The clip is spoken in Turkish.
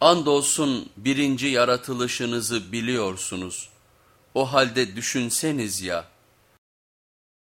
Andolsun birinci yaratılışınızı biliyorsunuz. O halde düşünseniz ya